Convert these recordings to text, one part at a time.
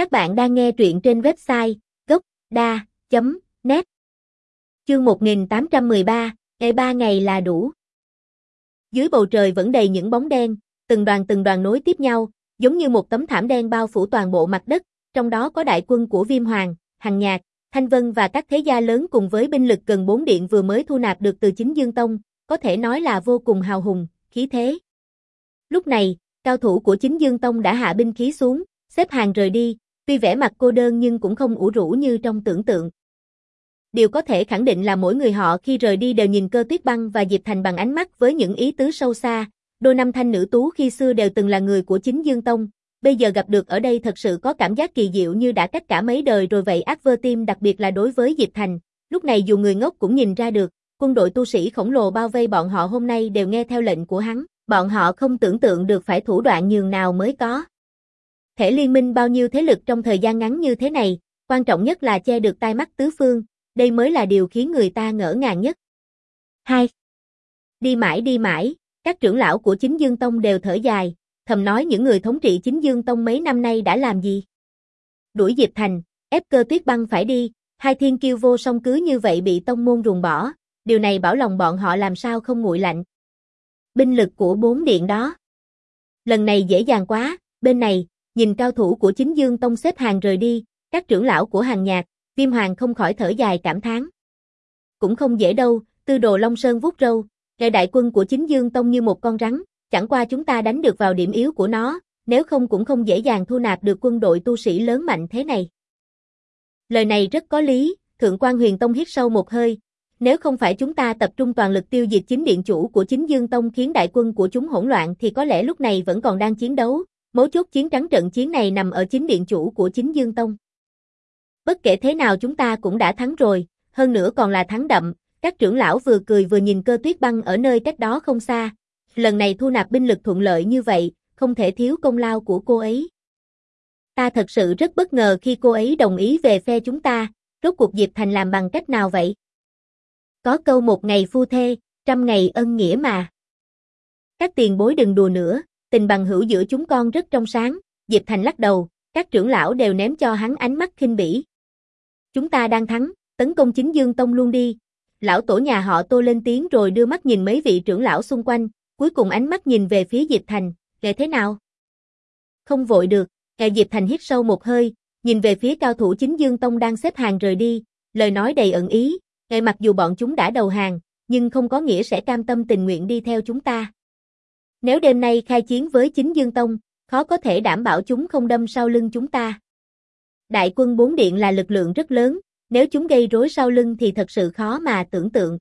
Các bạn đang nghe truyện trên website gocda.net Chương 1813, ngày ba ngày là đủ. Dưới bầu trời vẫn đầy những bóng đen, từng đoàn từng đoàn nối tiếp nhau, giống như một tấm thảm đen bao phủ toàn bộ mặt đất, trong đó có đại quân của Viêm Hoàng, Hằng Nhạc, Thanh Vân và các thế gia lớn cùng với binh lực gần bốn điện vừa mới thu nạp được từ chính Dương Tông, có thể nói là vô cùng hào hùng, khí thế. Lúc này, cao thủ của chính Dương Tông đã hạ binh khí xuống, xếp hàng rời đi, tuy vẻ mặt cô đơn nhưng cũng không ủ rũ như trong tưởng tượng. Điều có thể khẳng định là mỗi người họ khi rời đi đều nhìn cơ tuyết băng và Diệp Thành bằng ánh mắt với những ý tứ sâu xa. Đôi năm thanh nữ tú khi xưa đều từng là người của chính Dương Tông, bây giờ gặp được ở đây thật sự có cảm giác kỳ diệu như đã cách cả mấy đời rồi vậy ác vơ tim đặc biệt là đối với Diệp Thành. Lúc này dù người ngốc cũng nhìn ra được, quân đội tu sĩ khổng lồ bao vây bọn họ hôm nay đều nghe theo lệnh của hắn, bọn họ không tưởng tượng được phải thủ đoạn nhường nào mới có. Thể liên minh bao nhiêu thế lực trong thời gian ngắn như thế này, quan trọng nhất là che được tai mắt tứ phương, đây mới là điều khiến người ta ngỡ ngàng nhất. 2. Đi mãi đi mãi, các trưởng lão của chính Dương Tông đều thở dài, thầm nói những người thống trị chính Dương Tông mấy năm nay đã làm gì. Đuổi Diệp Thành, ép cơ tuyết băng phải đi, hai thiên kiêu vô song cứ như vậy bị tông môn ruồng bỏ, điều này bảo lòng bọn họ làm sao không nguội lạnh. Binh lực của bốn điện đó. Lần này dễ dàng quá, bên này, nhìn cao thủ của chính Dương Tông xếp hàng rời đi, các trưởng lão của hàng nhạc, viêm hoàng không khỏi thở dài cảm thán. Cũng không dễ đâu, tư đồ Long Sơn vút râu, kẻ đại quân của chính Dương Tông như một con rắn, chẳng qua chúng ta đánh được vào điểm yếu của nó, nếu không cũng không dễ dàng thu nạp được quân đội tu sĩ lớn mạnh thế này. Lời này rất có lý, Thượng quan Huyền Tông hít sâu một hơi, nếu không phải chúng ta tập trung toàn lực tiêu diệt chính điện chủ của chính Dương Tông khiến đại quân của chúng hỗn loạn thì có lẽ lúc này vẫn còn đang chiến đấu, mấu chốt chiến trắng trận chiến này nằm ở chính điện chủ của chính Dương Tông. Bất kể thế nào chúng ta cũng đã thắng rồi, hơn nữa còn là thắng đậm, các trưởng lão vừa cười vừa nhìn cơ tuyết băng ở nơi cách đó không xa. Lần này thu nạp binh lực thuận lợi như vậy, không thể thiếu công lao của cô ấy. Ta thật sự rất bất ngờ khi cô ấy đồng ý về phe chúng ta, rốt cuộc Diệp Thành làm bằng cách nào vậy? Có câu một ngày phu thê, trăm ngày ân nghĩa mà. Các tiền bối đừng đùa nữa, tình bằng hữu giữa chúng con rất trong sáng, Diệp Thành lắc đầu, các trưởng lão đều ném cho hắn ánh mắt khinh bỉ. Chúng ta đang thắng, tấn công chính Dương Tông luôn đi. Lão tổ nhà họ tô lên tiếng rồi đưa mắt nhìn mấy vị trưởng lão xung quanh, cuối cùng ánh mắt nhìn về phía Diệp Thành, kệ thế nào? Không vội được, kệ Diệp Thành hít sâu một hơi, nhìn về phía cao thủ chính Dương Tông đang xếp hàng rời đi, lời nói đầy ẩn ý, kệ mặc dù bọn chúng đã đầu hàng, nhưng không có nghĩa sẽ cam tâm tình nguyện đi theo chúng ta. Nếu đêm nay khai chiến với chính Dương Tông, khó có thể đảm bảo chúng không đâm sau lưng chúng ta. Đại quân bốn điện là lực lượng rất lớn, nếu chúng gây rối sau lưng thì thật sự khó mà tưởng tượng.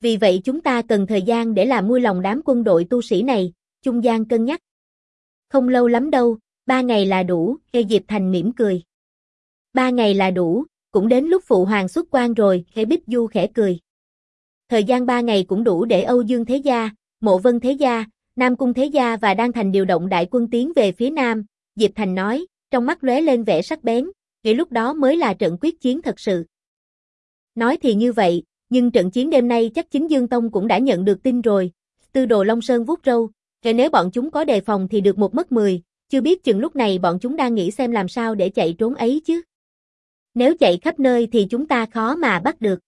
Vì vậy chúng ta cần thời gian để làm mua lòng đám quân đội tu sĩ này, Trung gian cân nhắc. Không lâu lắm đâu, ba ngày là đủ, Khê Diệp Thành mỉm cười. Ba ngày là đủ, cũng đến lúc phụ hoàng xuất quan rồi, Khê Bích Du khẽ cười. Thời gian ba ngày cũng đủ để Âu Dương Thế Gia, Mộ Vân Thế Gia, Nam Cung Thế Gia và đang Thành điều động đại quân tiến về phía Nam, Diệp Thành nói, trong mắt lóe lên vẻ sắc bén, nghĩ lúc đó mới là trận quyết chiến thật sự. Nói thì như vậy, nhưng trận chiến đêm nay chắc chính Dương Tông cũng đã nhận được tin rồi. Tư đồ Long Sơn vuốt râu, kể nếu bọn chúng có đề phòng thì được một mất mười, chưa biết chừng lúc này bọn chúng đang nghĩ xem làm sao để chạy trốn ấy chứ. Nếu chạy khắp nơi thì chúng ta khó mà bắt được.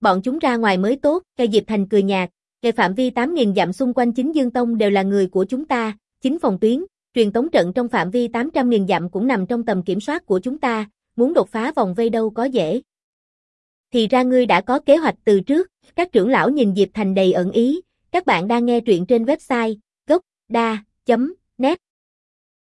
Bọn chúng ra ngoài mới tốt, cây Diệp Thành cười nhạt, Kề phạm vi 8.000 dặm xung quanh chính Dương Tông đều là người của chúng ta, chính phòng tuyến, Truyền tống trận trong phạm vi 800.000 dặm cũng nằm trong tầm kiểm soát của chúng ta, muốn đột phá vòng vây đâu có dễ. Thì ra ngươi đã có kế hoạch từ trước, các trưởng lão nhìn Diệp Thành đầy ẩn ý, các bạn đang nghe truyện trên website gocda.net